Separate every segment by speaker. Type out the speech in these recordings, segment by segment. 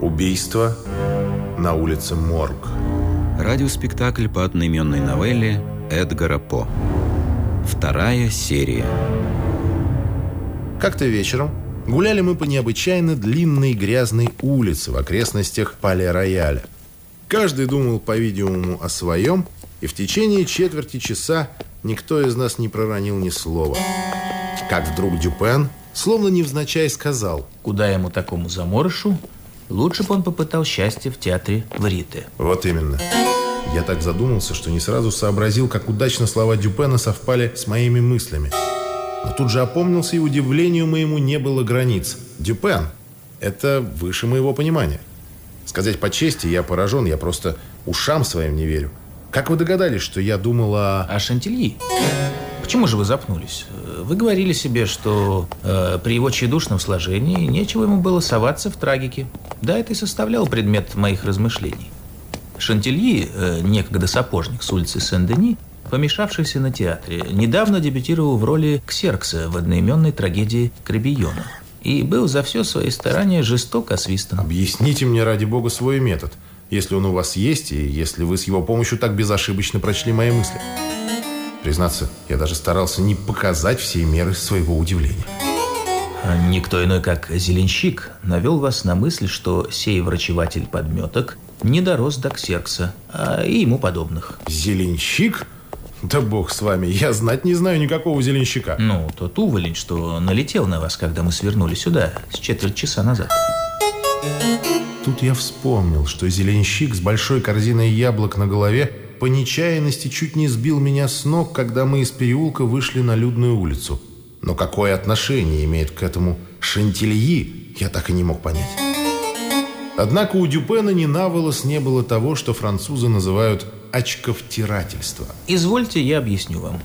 Speaker 1: Убийство на улице Морг.
Speaker 2: Радиоспектакль по одноименной новелле Эдгара По. Вторая серия.
Speaker 1: Как-то вечером гуляли мы по необычайно длинной грязной улице в окрестностях Пале-Рояля. Каждый думал, по-видимому, о своем, и в течение четверти часа никто из нас не проронил ни слова. Как вдруг Дюпен, словно невзначай, сказал
Speaker 3: Куда ему такому заморышу? Лучше бы он попытал счастье в театре в Рите.
Speaker 1: Вот именно. Я так задумался, что не сразу сообразил, как удачно слова Дюпена совпали с моими мыслями. Но тут же опомнился, и удивлению моему не было границ. Дюпен – это выше моего понимания. Сказать по чести, я поражен, я просто ушам своим не верю. Как вы догадались, что я думал о...
Speaker 3: Шантильи? Почему же вы запнулись? Вы говорили себе, что э, при его тщедушном сложении нечего ему было соваться в трагике. Да, это и составлял предмет моих размышлений. Шантильи, э, некогда сапожник с улицы Сен-Дени, помешавшийся на театре, недавно дебютировал в роли Ксеркса в одноименной трагедии Кребийона и был за все свои старания жестоко освистан.
Speaker 1: Объясните мне, ради бога, свой метод, если он у вас есть, и если вы с его помощью так безошибочно прочли мои мысли. Признаться, я даже старался не показать все меры своего удивления.
Speaker 3: А Никто иной, как Зеленщик, навел вас на мысль, что сей врачеватель подметок не дорос до Ксеркса, а и ему подобных.
Speaker 1: Зеленщик? Да бог с вами, я знать не знаю никакого зеленщика.
Speaker 3: Ну, тот уволень, что налетел на вас, когда мы свернули сюда с четверть часа назад.
Speaker 1: Тут я вспомнил, что зеленщик с большой корзиной яблок на голове по нечаянности чуть не сбил меня с ног, когда мы из переулка вышли на людную улицу. Но какое отношение имеет к этому шантильи, я так и не мог понять. Однако у Дюпена ни на волос не было того, что французы называют очковтирательство.
Speaker 3: Извольте, я объясню вам.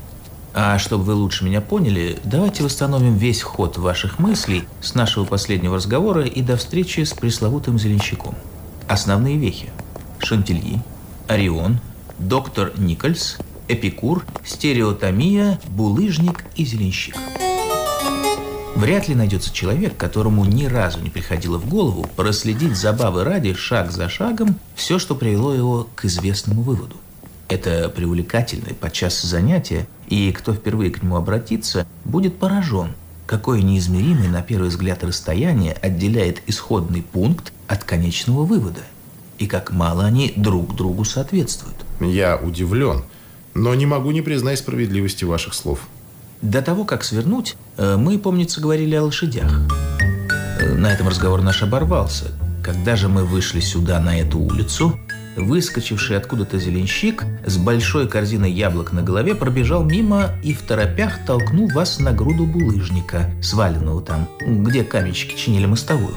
Speaker 3: А чтобы вы лучше меня поняли, давайте восстановим весь ход ваших мыслей с нашего последнего разговора и до встречи с пресловутым Зеленщиком. Основные вехи. Шантильи, Орион, доктор Никольс, Эпикур, стереотомия, булыжник и зеленщик. Вряд ли найдется человек, которому ни разу не приходило в голову проследить забавы ради шаг за шагом все, что привело его к известному выводу. Это привлекательное подчас занятие, и кто впервые к нему обратится, будет поражен, какое неизмеримое на первый взгляд расстояние отделяет исходный пункт от конечного вывода, и как мало они друг другу соответствуют.
Speaker 1: Я удивлен, но не могу не признать справедливости ваших слов.
Speaker 3: До того, как свернуть, э, мы, помнится, говорили о лошадях. Э, На этом разговор наш оборвался. Когда же мы вышли сюда, на эту улицу, выскочивший откуда-то зеленщик с большой корзиной яблок на голове пробежал мимо и в торопях толкнул вас на груду булыжника, сваленного там, где каменщики чинили мостовую.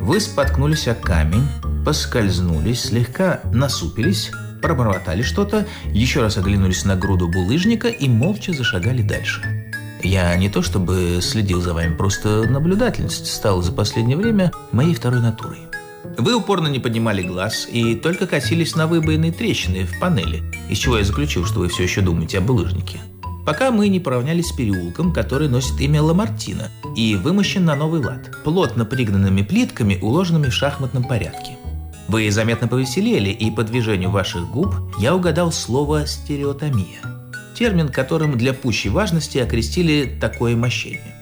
Speaker 3: Вы споткнулись о камень, поскользнулись, слегка насупились, пробормотали что-то, еще раз оглянулись на груду булыжника и молча зашагали дальше. Я не то чтобы следил за вами, просто наблюдательность стала за последнее время моей второй натурой. Вы упорно не поднимали глаз и только косились на выбоины трещины в панели, из чего я заключил, что вы все еще думаете о булыжнике. Пока мы не поравнялись с переулком, который носит имя Ламартина и вымощен на новый лад, плотно пригнанными плитками, уложенными в шахматном порядке. Вы заметно повеселели, и по движению ваших губ я угадал слово «стереотомия». Термин, которым для пущей важности окрестили такое мощение.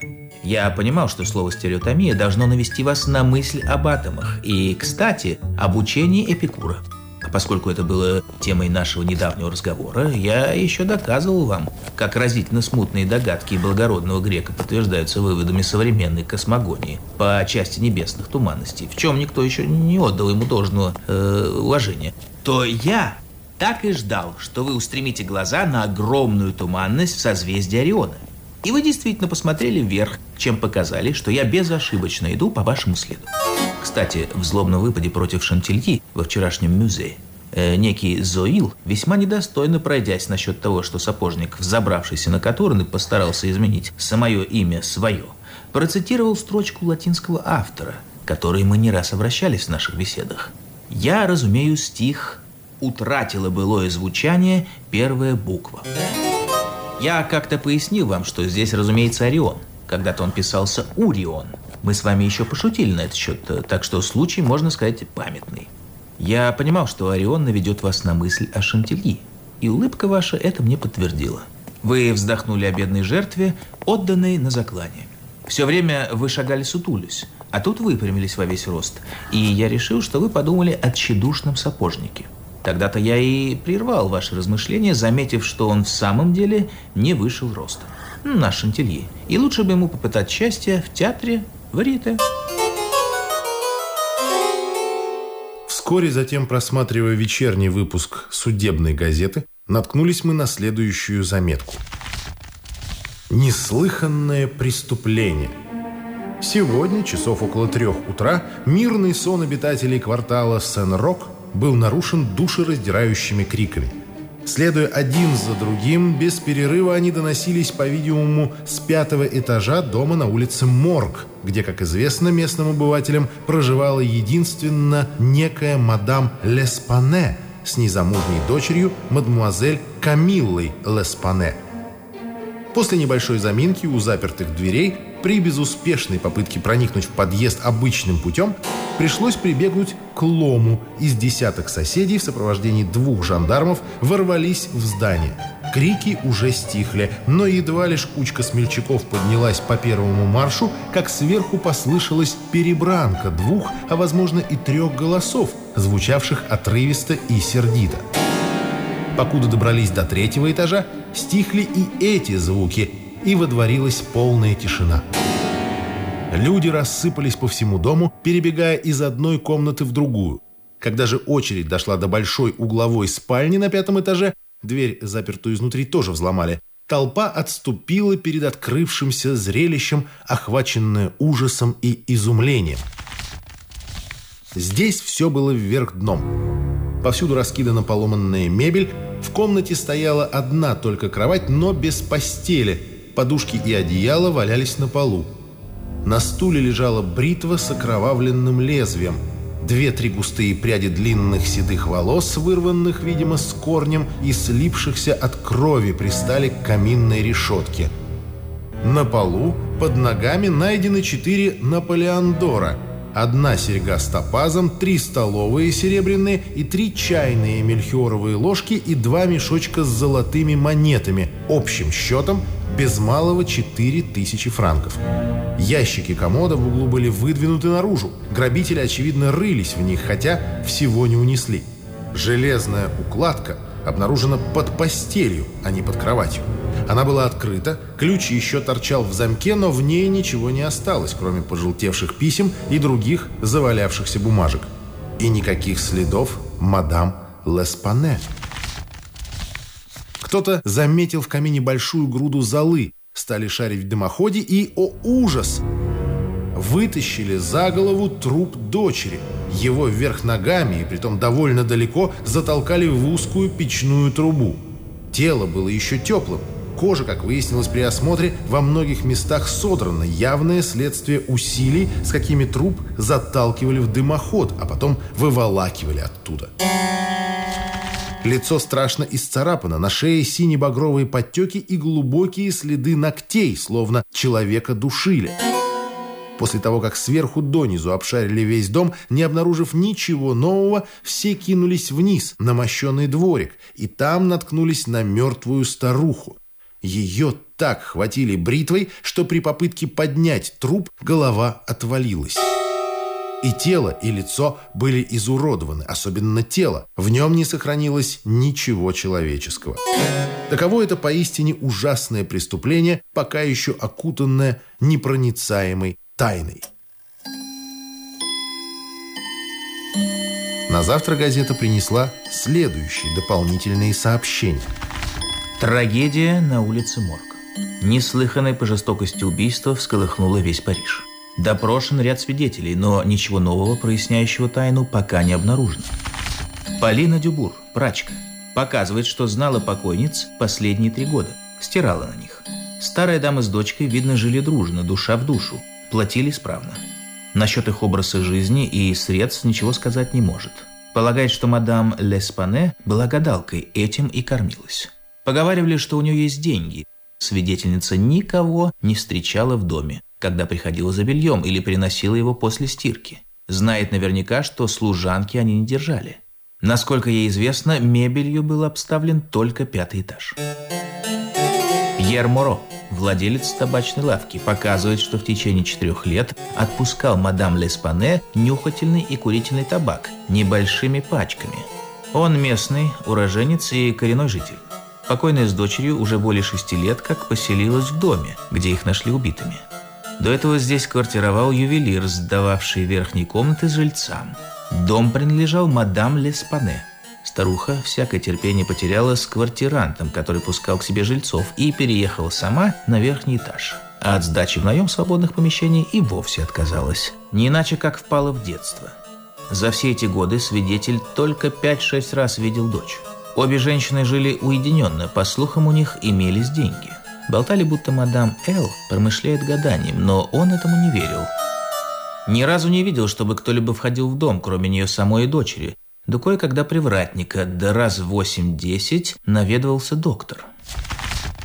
Speaker 3: Я понимал, что слово «стереотомия» должно навести вас на мысль об атомах и, кстати, об учении Эпикура. А поскольку это было темой нашего недавнего разговора, я еще доказывал вам, как разительно смутные догадки благородного грека подтверждаются выводами современной космогонии по части небесных туманностей, в чем никто еще не отдал ему должного э, уважения, то я так и ждал, что вы устремите глаза на огромную туманность в созвездии Ориона. И вы действительно посмотрели вверх, чем показали, что я безошибочно иду по вашему следу. Кстати, в злобном выпаде против Шантильи во вчерашнем музее э, некий Зоил, весьма недостойно пройдясь насчет того, что сапожник, взобравшийся на Катурны, постарался изменить самое имя свое, процитировал строчку латинского автора, которой мы не раз обращались в наших беседах. Я разумею стих «Утратила былое звучание первая буква». Я как-то пояснил вам, что здесь, разумеется, Орион. Когда-то он писался Урион. Мы с вами еще пошутили на этот счет, так что случай, можно сказать, памятный. Я понимал, что Орион наведет вас на мысль о Шантильи, и улыбка ваша это мне подтвердила. Вы вздохнули о бедной жертве, отданной на заклание. Все время вы шагали сутулись, а тут выпрямились во весь рост. И я решил, что вы подумали о тщедушном сапожнике. Тогда-то я и прервал ваши размышления, заметив, что он в самом деле не вышел ростом. Наш Шантильи. И лучше бы ему попытать счастье в театре Варите.
Speaker 1: Вскоре затем, просматривая вечерний выпуск судебной газеты, наткнулись мы на следующую заметку. Неслыханное преступление. Сегодня, часов около трех утра, мирный сон обитателей квартала Сен-Рок был нарушен душераздирающими криками. Следуя один за другим, без перерыва они доносились, по-видимому, с пятого этажа дома на улице Морг, где, как известно местным обывателям, проживала единственно некая мадам Леспане с незамужней дочерью мадмуазель Камиллой Леспане. После небольшой заминки у запертых дверей при безуспешной попытке проникнуть в подъезд обычным путем пришлось прибегнуть к лому. Из десяток соседей в сопровождении двух жандармов ворвались в здание. Крики уже стихли, но едва лишь кучка смельчаков поднялась по первому маршу, как сверху послышалась перебранка двух, а возможно и трех голосов, звучавших отрывисто и сердито. Покуда добрались до третьего этажа, стихли и эти звуки, и водворилась полная тишина. Люди рассыпались по всему дому, перебегая из одной комнаты в другую. Когда же очередь дошла до большой угловой спальни на пятом этаже, дверь, запертую изнутри, тоже взломали. Толпа отступила перед открывшимся зрелищем, охваченная ужасом и изумлением. Здесь все было вверх дном. Повсюду раскидана поломанная мебель. Комнате стояла одна только кровать, но без постели. Подушки и одеяло валялись на полу. На стуле лежала бритва с окровавленным лезвием. Две-три густые пряди длинных седых волос, вырванных, видимо, с корнем и слипшихся от крови, пристали к каминной решетке. На полу под ногами найдены четыре Наполеондора – Одна серьга с топазом, три столовые серебряные и три чайные мельхиоровые ложки и два мешочка с золотыми монетами. Общим счетом без малого 4000 франков. Ящики комода в углу были выдвинуты наружу. Грабители, очевидно, рылись в них, хотя всего не унесли. Железная укладка обнаружена под постелью, а не под кроватью. Она была открыта, ключ еще торчал в замке, но в ней ничего не осталось, кроме пожелтевших писем и других завалявшихся бумажек. И никаких следов мадам Леспане. Кто-то заметил в камине большую груду золы, стали шарить в дымоходе и, о ужас, вытащили за голову труп дочери. Его вверх ногами, и притом довольно далеко, затолкали в узкую печную трубу. Тело было еще теплым, Кожа, как выяснилось при осмотре, во многих местах содрана, явное следствие усилий, с какими труп заталкивали в дымоход, а потом выволакивали оттуда. Лицо страшно исцарапано, на шее сине-багровые подтеки и глубокие следы ногтей, словно человека душили. После того, как сверху донизу обшарили весь дом, не обнаружив ничего нового, все кинулись вниз, на мощенный дворик, и там наткнулись на мертвую старуху. Ее так хватили бритвой, что при попытке поднять труп голова отвалилась. И тело, и лицо были изуродованы, особенно тело. В нем не сохранилось ничего человеческого. Таково это поистине ужасное преступление, пока еще окутанное непроницаемой тайной. На завтра газета принесла следующие дополнительные сообщения –
Speaker 3: Трагедия на улице Морг. Неслыханное по жестокости убийство всколыхнуло весь Париж. Допрошен ряд свидетелей, но ничего нового, проясняющего тайну, пока не обнаружено. Полина Дюбур, прачка, показывает, что знала покойниц последние три года, стирала на них. Старая дама с дочкой, видно, жили дружно, душа в душу, платили исправно. Насчет их образа жизни и средств ничего сказать не может. Полагает, что мадам Леспане была гадалкой, этим и кормилась. Поговаривали, что у нее есть деньги. Свидетельница никого не встречала в доме. когда приходила за бельем или приносила его после стирки. Знает наверняка, что служанки они не держали. Насколько ей известно, мебелью был обставлен только пятый этаж. Пьер Моро, владелец табачной лавки, показывает, что в течение четырех лет отпускал мадам Леспане нюхательный и курительный табак небольшими пачками. Он местный, уроженец и коренной житель. Покойная с дочерью уже более шести лет как поселилась в доме, где их нашли убитыми. До этого здесь квартировал ювелир, сдававший верхние комнаты жильцам. Дом принадлежал мадам Леспане. Старуха всякое терпение потеряла с квартирантом, который пускал к себе жильцов, и переехала сама на верхний этаж. А от сдачи в наем свободных помещений и вовсе отказалась. Не иначе, как впала в детство. За все эти годы свидетель только 5-6 раз видел дочь. Обе женщины жили уединенно, по слухам у них имелись деньги. Болтали, будто мадам Эл промышляет гаданием, но он этому не верил. Ни разу не видел, чтобы кто-либо входил в дом, кроме нее самой и дочери. Да кое-когда привратника, да раз в восемь-десять наведывался доктор.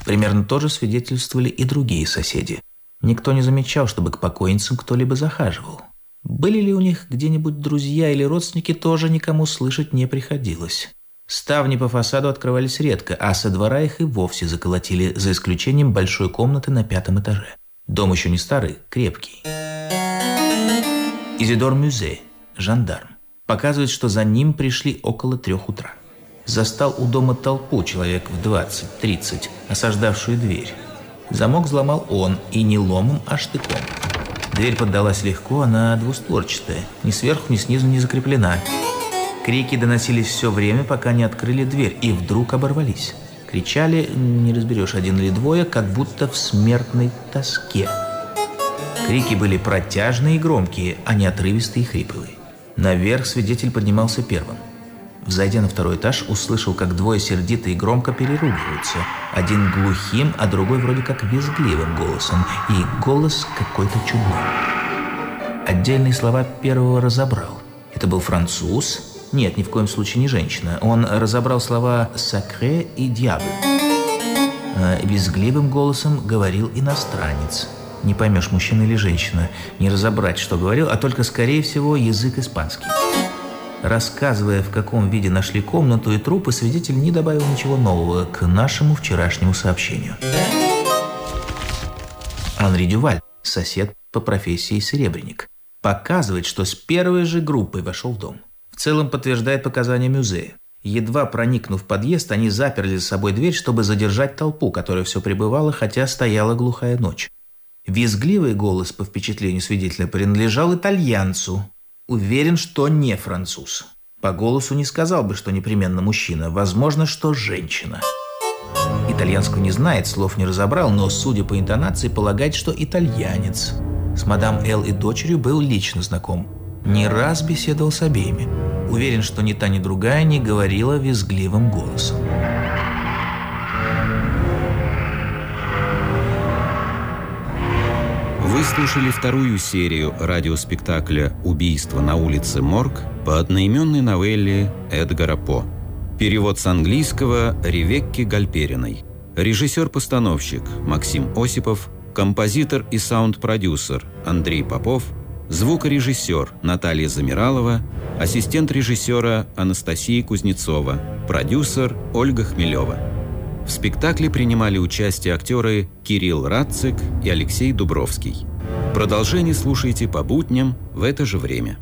Speaker 3: Примерно то же свидетельствовали и другие соседи. Никто не замечал, чтобы к покойницам кто-либо захаживал. Были ли у них где-нибудь друзья или родственники, тоже никому слышать не приходилось. Ставни по фасаду открывались редко, а со двора их и вовсе заколотили, за исключением большой комнаты на пятом этаже. Дом еще не старый, крепкий. Изидор Мюзе, жандарм, показывает, что за ним пришли около трех утра. Застал у дома толпу, человек в 20-30, осаждавшую дверь. Замок взломал он, и не ломом, а штыком. Дверь поддалась легко, она двустворчатая, ни сверху, ни снизу не закреплена. Крики доносились все время, пока не открыли дверь, и вдруг оборвались. Кричали, не разберешь, один или двое, как будто в смертной тоске. Крики были протяжные и громкие, а не отрывистые и хриплые. Наверх свидетель поднимался первым. Взойдя на второй этаж, услышал, как двое сердито и громко переругиваются. Один глухим, а другой вроде как визгливым голосом. И голос какой-то чудной. Отдельные слова первого разобрал. Это был француз. Нет, ни в коем случае не женщина. Он разобрал слова «сакре» и «дьявол». Э, визгливым голосом говорил иностранец. Не поймешь, мужчина или женщина. Не разобрать, что говорил, а только, скорее всего, язык испанский. Рассказывая, в каком виде нашли комнату и трупы, свидетель не добавил ничего нового к нашему вчерашнему сообщению. Анри Дюваль, сосед по профессии серебряник, показывает, что с первой же группой вошел в дом. В целом подтверждает показания музея. Едва проникнув в подъезд, они заперли за собой дверь, чтобы задержать толпу, которая все пребывала, хотя стояла глухая ночь. Визгливый голос, по впечатлению свидетеля, принадлежал итальянцу, Уверен, что не француз. По голосу не сказал бы, что непременно мужчина. Возможно, что женщина. Итальянского не знает, слов не разобрал, но, судя по интонации, полагает, что итальянец. С мадам Эл и дочерью был лично знаком. Не раз беседовал с обеими. Уверен, что ни та, ни другая не говорила визгливым голосом.
Speaker 2: Вы слушали вторую серию радиоспектакля «Убийство на улице Морг» по одноименной новелле Эдгара По. Перевод с английского Ревекки Гальпериной. Режиссер-постановщик Максим Осипов, композитор и саунд-продюсер Андрей Попов, звукорежиссер Наталья Замиралова, ассистент режиссера Анастасия Кузнецова, продюсер Ольга Хмелева. В спектакле принимали участие актеры Кирилл Радцик и Алексей Дубровский. Продолжение слушайте по будням в это же время.